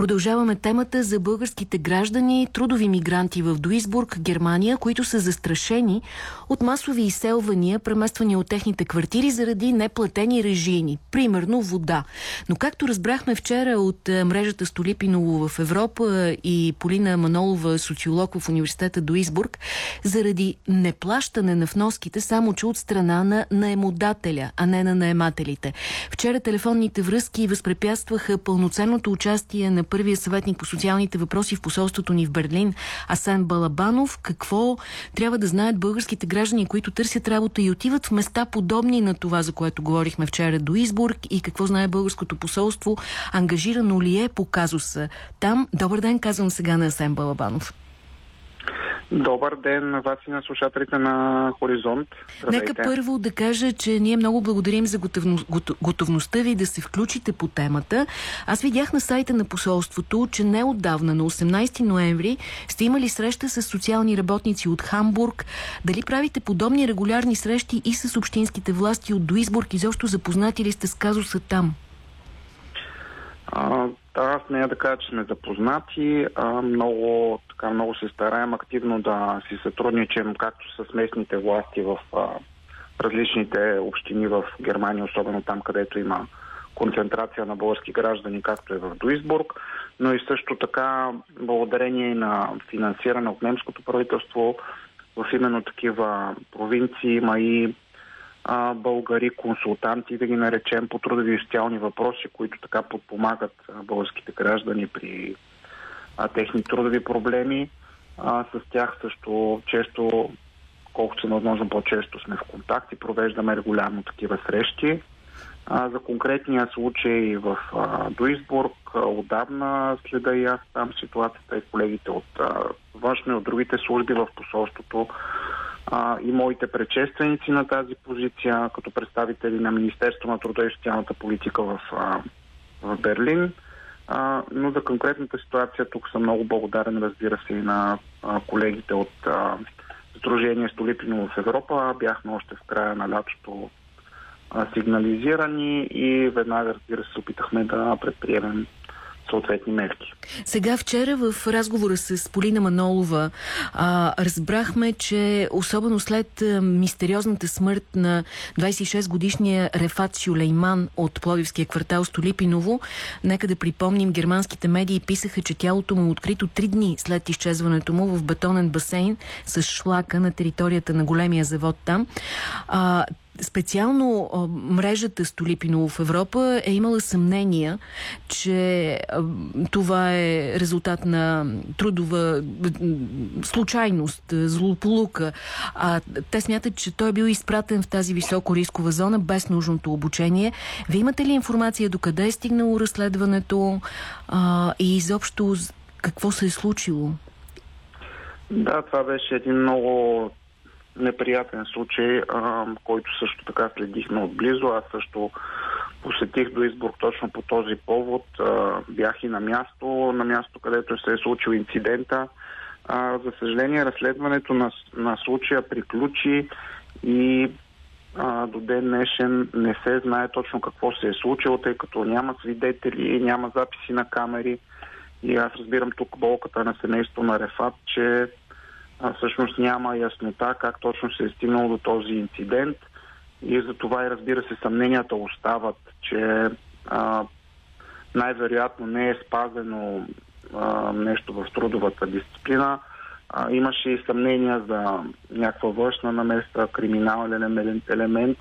Продължаваме темата за българските граждани, трудови мигранти в Дуисбург, Германия, които са застрашени от масови изселвания, премествания от техните квартири заради неплатени режими, примерно вода. Но както разбрахме вчера от е, мрежата Столипиново в Европа и Полина Манолова, социолог в университета Дуисбург, заради неплащане на вноските само че от страна на наемодателя, а не на наемателите. Вчера телефонните връзки възпрепятстваха пълноценното участие на първия съветник по социалните въпроси в посолството ни в Берлин, Асен Балабанов. Какво трябва да знаят българските граждани, които търсят работа и отиват в места подобни на това, за което говорихме вчера до Изборг и какво знае българското посолство, ангажирано ли е по казуса там. Добър ден, казвам сега на Асен Балабанов. Добър ден на вас и на слушателите на Хоризонт. Здравейте. Нека първо да кажа, че ние много благодарим за готовно, готовността ви да се включите по темата. Аз видях на сайта на посолството, че неотдавна, на 18 ноември, сте имали среща с социални работници от Хамбург. Дали правите подобни регулярни срещи и с общинските власти от Дуисбург? Изобщо запознати ли сте с казуса там? Аз не е да кажа, че сме запознати. А, много, така, много се стараем активно да си сътрудничим както с местните власти в а, различните общини в Германия, особено там, където има концентрация на български граждани, както е в Дуисбург, но и също така благодарение на финансиране от немското правителство в именно такива провинции има и а, българи, консултанти, да ги наречем, по трудови и социални въпроси, които така подпомагат а, българските граждани при а, техни трудови проблеми. А, с тях също често, колкото се възможно по-често сме в контакт и провеждаме регулярно такива срещи. А, за конкретния случай в а, Дуисбург отдавна следа и аз там ситуацията и колегите от а, външно и от другите служби в посолството а, и моите предшественици на тази позиция, като представители на Министерство на труда и социалната политика в, а, в Берлин. А, но за конкретната ситуация тук съм много благодарен, разбира се, и на а, колегите от а, Сдружение Столипино в Европа. Бяхме още в края на лятото сигнализирани и веднага, разбира се, опитахме да предприемем съответни мерки. Сега вчера в разговора с Полина Манолова а, разбрахме, че особено след мистериозната смърт на 26-годишния Рефат Сюлейман от Пловивския квартал Столипиново, нека да припомним, германските медии писаха, че тялото му е открито три дни след изчезването му в бетонен басейн с шлака на територията на големия завод там. А, специално мрежата Столипиново в Европа е имала съмнения, че това е резултат на трудова случайност, злополука. А те смятат, че той е бил изпратен в тази високо рискова зона без нужното обучение. Вие имате ли информация докъде е стигнало разследването а, и изобщо какво се е случило? Да, това беше един много неприятен случай, а, който също така следихме отблизо. Аз също посетих до избор точно по този повод. А, бях и на място, на място, където се е случил инцидента. А, за съжаление, разследването на, на случая приключи и а, до ден днешен не се знае точно какво се е случило, тъй като няма свидетели, няма записи на камери. И аз разбирам тук болката на семейство на Рефат, че а, всъщност няма яснота как точно се е стигнало до този инцидент и за това и разбира се съмненията остават, че а, най-вероятно не е спазено а, нещо в трудовата дисциплина. А, имаше и съмнения за някаква външна наместа, криминален елемент,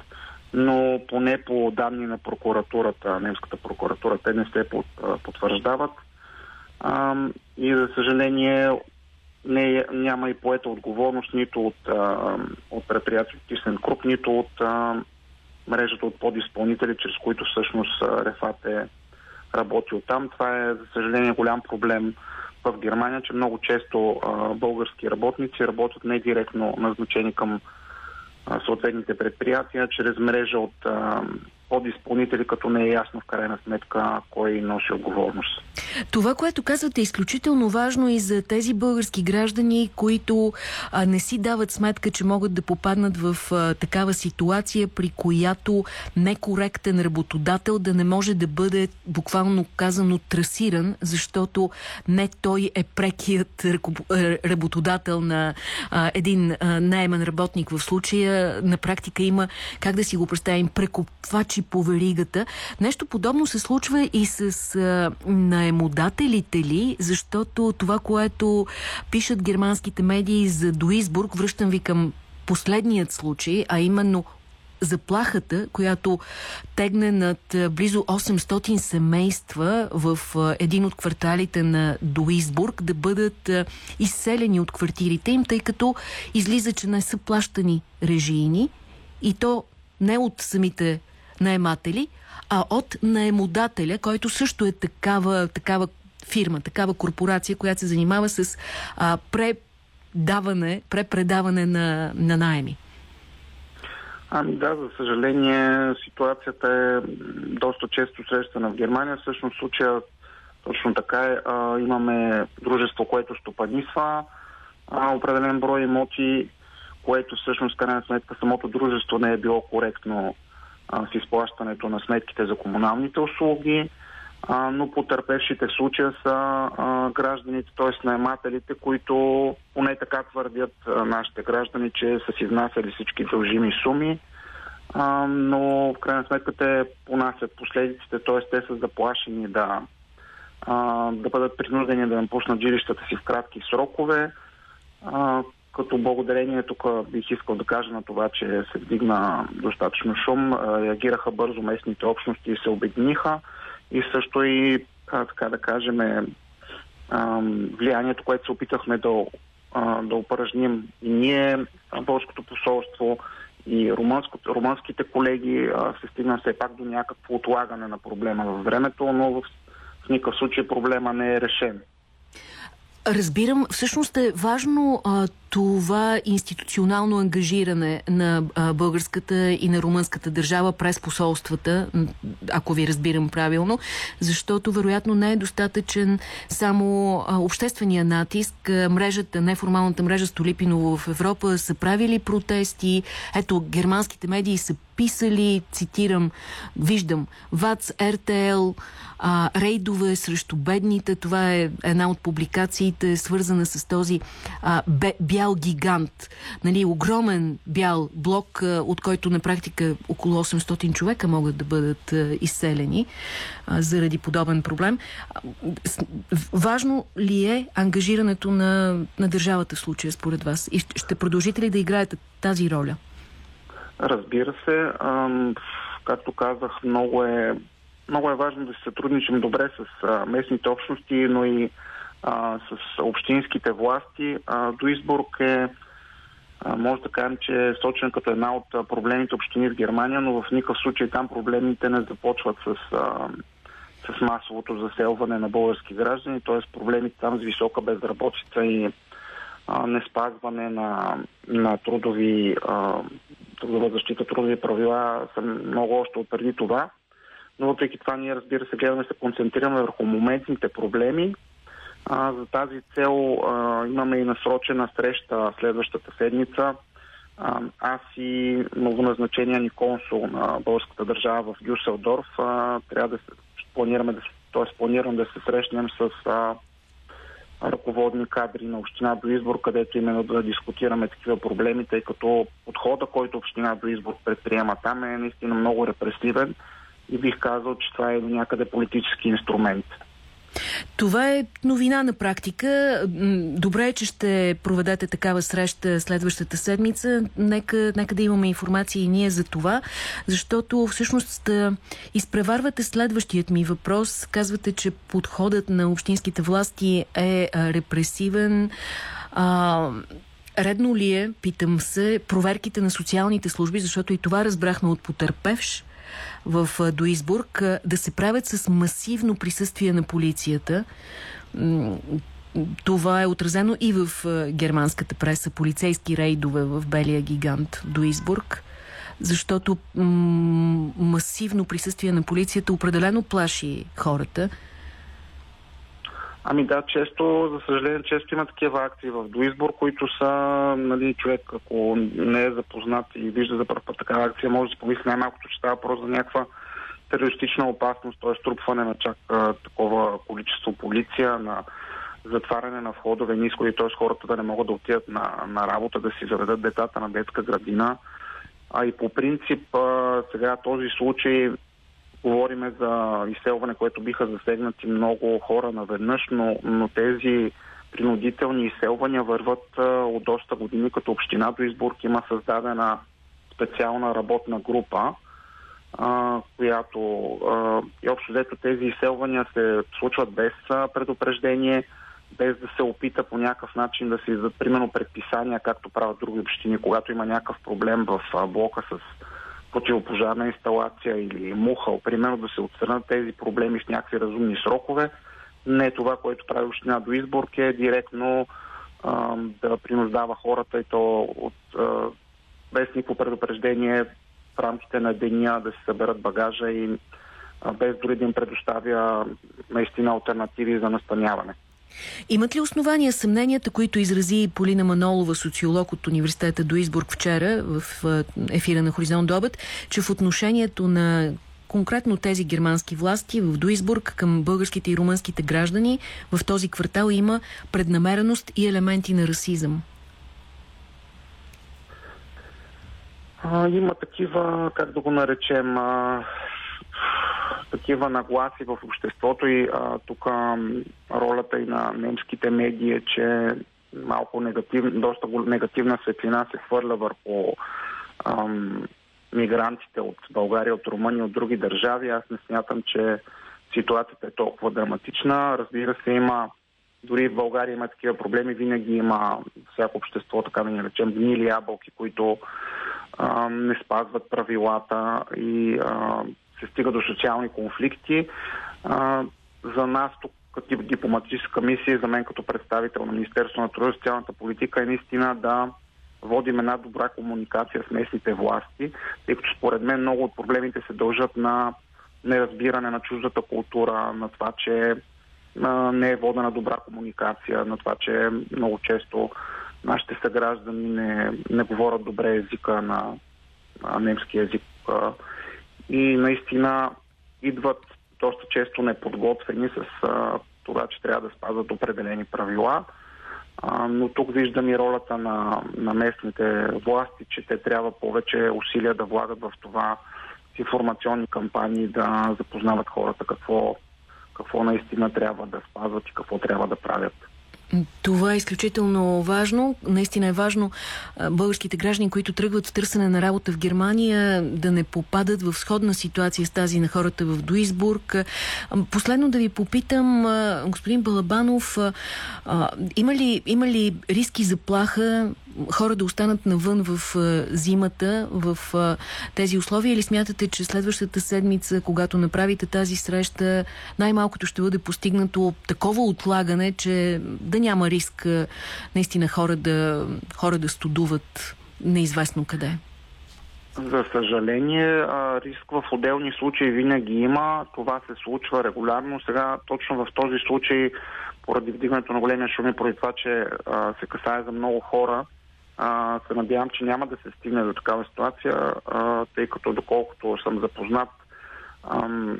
но поне по данни на прокуратурата, немската прокуратура, те не се потвърждават. А, и за съжаление не, няма и поета отговорност нито от, а, от предприятието Тисен Круп, нито от а, мрежата от подизпълнители, чрез които всъщност Рефат е работил там. Това е, за съжаление, голям проблем в Германия, че много често а, български работници работят не директно назначени към а, съответните предприятия, чрез мрежа от а, подизпълнители, като не е ясно в крайна сметка кой носи отговорност. Това, което казвате е изключително важно и за тези български граждани, които а, не си дават сметка, че могат да попаднат в а, такава ситуация, при която некоректен работодател да не може да бъде буквално казано трасиран, защото не той е прекият работодател на а, един а, наемен работник в случая. На практика има, как да си го представим, прекопвачи по веригата. Нещо подобно се случва и с а, наемодателите ли, защото това, което пишат германските медии за Дуисбург, връщам ви към последният случай, а именно заплахата, която тегне над близо 800 семейства в един от кварталите на Дуисбург да бъдат изселени от квартирите им, тъй като излиза, че не са плащани режийни и то не от самите наематели, а от наемодателя, който също е такава, такава фирма, такава корпорация, която се занимава с а, предаване, препредаване на, на найеми. Ами да, за съжаление ситуацията е доста често срещана в Германия. Всъщност случая точно така е. А, имаме дружество, което стопанисва а, определен брой имоти, което всъщност, крайна сметка, самото дружество не е било коректно с изплащането на сметките за комуналните услуги, а, но потърпевшите в случая са а, гражданите, т.е. наемателите, които поне така твърдят а, нашите граждани, че са си внасяли всички дължими суми, а, но в крайна сметка те понасят последиците, т.е. те са заплашени да, а, да бъдат принудени да напуснат жилищата си в кратки срокове, а, като благодарение тук бих искал да кажа на това, че се вдигна достатъчно шум, реагираха бързо местните общности и се обединиха и също и, така да кажем, влиянието, което се опитахме да, да упражним и ние, Българското посолство и румънските колеги, се стигна все пак до някакво отлагане на проблема във времето, но в никакъв случай проблема не е решен. Разбирам, всъщност е важно а, това институционално ангажиране на а, българската и на румънската държава през посолствата, ако ви разбирам правилно, защото вероятно не е достатъчен само а, обществения натиск. Мрежата, неформалната мрежа Столипиново в Европа са правили протести. Ето, германските медии са писали, цитирам, виждам, ВАЦ, РТЛ, а, рейдове срещу бедните. Това е една от публикациите, свързана с този а, бял гигант. Нали, огромен бял блок, а, от който на практика около 800 човека могат да бъдат а, изселени а, заради подобен проблем. Важно ли е ангажирането на, на държавата в случая според вас? И ще продължите ли да играете тази роля? Разбира се. Както казах, много е, много е важно да се сътрудничим добре с местните общности, но и с общинските власти. А, Дуисбург е, може да кажем, че е сочен като една от проблемите общини в Германия, но в никакъв случай там проблемите не започват с, с масовото заселване на български граждани, т.е. проблемите там с висока безработица и а, не спазване на, на трудови а, трудова защита, трудови правила са много още от преди това. Но въпреки това ние, разбира се, гледаме се концентрираме върху моментните проблеми. А, за тази цел а, имаме и насрочена среща следващата седмица. А, аз и новоназначения ни консул на българската държава в Дюселдорф трябва да се планираме да, т.е. планирам да се срещнем с а, ръководни кадри на община до избор, където именно да дискутираме такива проблеми, тъй като подхода, който община до избор предприема там е наистина много репресивен и бих казал, че това е някъде политически инструмент. Това е новина на практика. Добре е, че ще проведете такава среща следващата седмица. Нека, нека да имаме информация и ние за това, защото всъщност изпреварвате следващият ми въпрос. Казвате, че подходът на общинските власти е репресивен. А, редно ли е, питам се, проверките на социалните служби, защото и това разбрахме от потърпевш, в Дуисбург да се правят с масивно присъствие на полицията. Това е отразено и в германската преса. Полицейски рейдове в Белия гигант Дуисбург. защото масивно присъствие на полицията определено плаши хората. Ами да, често, за съжаление, често има такива акции в Дуизбор, които са, нали, човек, ако не е запознат и вижда за първ път такава акция, може да помисли най-малкото, че става въпрос за някаква терористична опасност, т.е. струпване на чак а, такова количество полиция, на затваряне на входове ниско т.е. хората да не могат да отидат на, на работа, да си заведат децата на детска градина. А и по принцип а, сега този случай говориме за изселване, което биха засегнати много хора наведнъж, но, но тези принудителни изселвания върват а, от доста години, като община до Изборг има създадена специална работна група, а, която а, и общо взето тези изселвания се случват без а, предупреждение, без да се опита по някакъв начин да се издадат, примерно, предписания, както правят други общини, когато има някакъв проблем в а, блока с противопожарна инсталация или мухъл, примерно да се отстранят тези проблеми в някакви разумни срокове. Не това, което прави община до изборк е директно а, да принуждава хората и то от, а, без никакво предупреждение в рамките на деня да се съберат багажа и а, без дори да им предоставя наистина альтернативи за настаняване. Имат ли основания съмненията, които изрази Полина Манолова, социолог от университета до вчера в ефира на Хоризонт до обед, че в отношението на конкретно тези германски власти в Дуисбург към българските и румънските граждани в този квартал има преднамереност и елементи на расизъм? А, има такива, как да го наречем, а, такива нагласи в обществото и а, тук ролята и на немските медии е, че малко негатив, доста негативна светлина се хвърля върху ам, мигрантите от България, от Румъния, от други държави. Аз не смятам, че ситуацията е толкова драматична. Разбира се, има дори в България има такива проблеми, винаги има всяко общество, така да ни речем, гнили ябълки, които а, не спазват правилата и а, се стига до социални конфликти. А, за нас тук като дипломатическа мисия, за мен като представител на Министерство на труда и социалната политика е наистина да водим една добра комуникация с местните власти, тъй като според мен много от проблемите се дължат на неразбиране на чуждата култура, на това, че не е водена добра комуникация, на това, че много често нашите съграждани не, не говорят добре езика на, на немски език. И наистина идват доста често неподготвени с а, това, че трябва да спазват определени правила. А, но тук виждам и ролята на, на местните власти, че те трябва повече усилия да влагат в това с информационни кампании, да запознават хората какво, какво наистина трябва да спазват и какво трябва да правят. Това е изключително важно. Наистина е важно българските граждани, които тръгват в търсене на работа в Германия, да не попадат в сходна ситуация с тази на хората в Дуисбург. Последно да ви попитам, господин Балабанов, има ли, има ли риски заплаха хора да останат навън в зимата, в тези условия или смятате, че следващата седмица, когато направите тази среща, най-малкото ще бъде постигнато такова отлагане, че да няма риск наистина хора да, хора да студуват неизвестно къде? За съжаление, риск в отделни случаи винаги има. Това се случва регулярно. Сега, точно в този случай, поради вдигането на големия шуми, поради това, че се касае за много хора, а, се надявам, че няма да се стигне до такава ситуация, а, тъй като доколкото съм запознат, ам,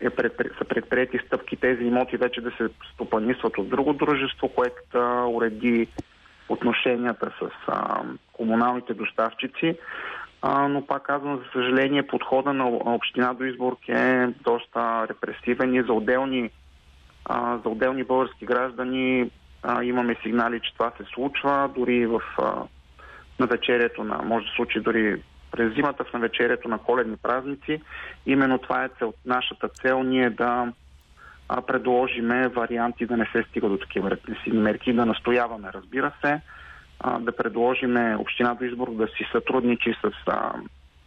е пред, са предприяти стъпки тези имоти вече да се стопанисват от друго дружество, което да уреди отношенията с а, комуналните доставчици. А, но пак казвам, за съжаление, подхода на община до Изборг е доста репресивен и за отделни, а, за отделни български граждани а, имаме сигнали, че това се случва. Дори в а, навечерието на, може да случи дори през зимата в навечерието на коледни празници. Именно това е цел, нашата цел ние да а, предложиме варианти да не се стига до такива репресивни мерки, да настояваме, разбира се, а, да предложиме Община до избор да си сътрудничи с, а,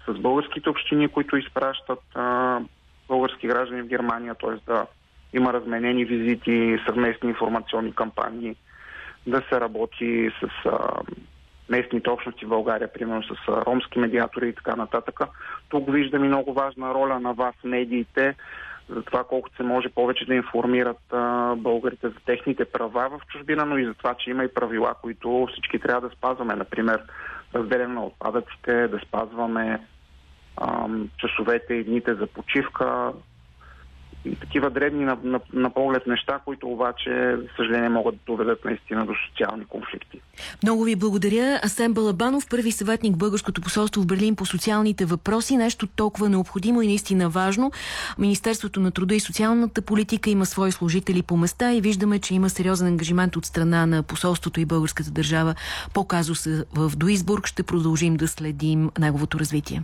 с българските общини, които изпращат а, български граждани в Германия, т.е. да има разменени визити, съвместни информационни кампании, да се работи с а, местните общности в България, примерно с ромски медиатори и така нататък. Тук виждам и много важна роля на вас, медиите, за това колкото се може повече да информират а, българите за техните права в чужбина, но и за това, че има и правила, които всички трябва да спазваме. Например, разделяне на отпадъците, да спазваме а, часовете и дните за почивка, такива дребни на, на, на поглед неща, които обаче, за съжаление, могат да доведат наистина до социални конфликти. Много ви благодаря. Асен Балабанов, първи съветник Българското посолство в Берлин по социалните въпроси. Нещо толкова необходимо и наистина важно. Министерството на труда и социалната политика има свои служители по места и виждаме, че има сериозен ангажимент от страна на посолството и българската държава по казуса в Дуисбург. Ще продължим да следим неговото развитие.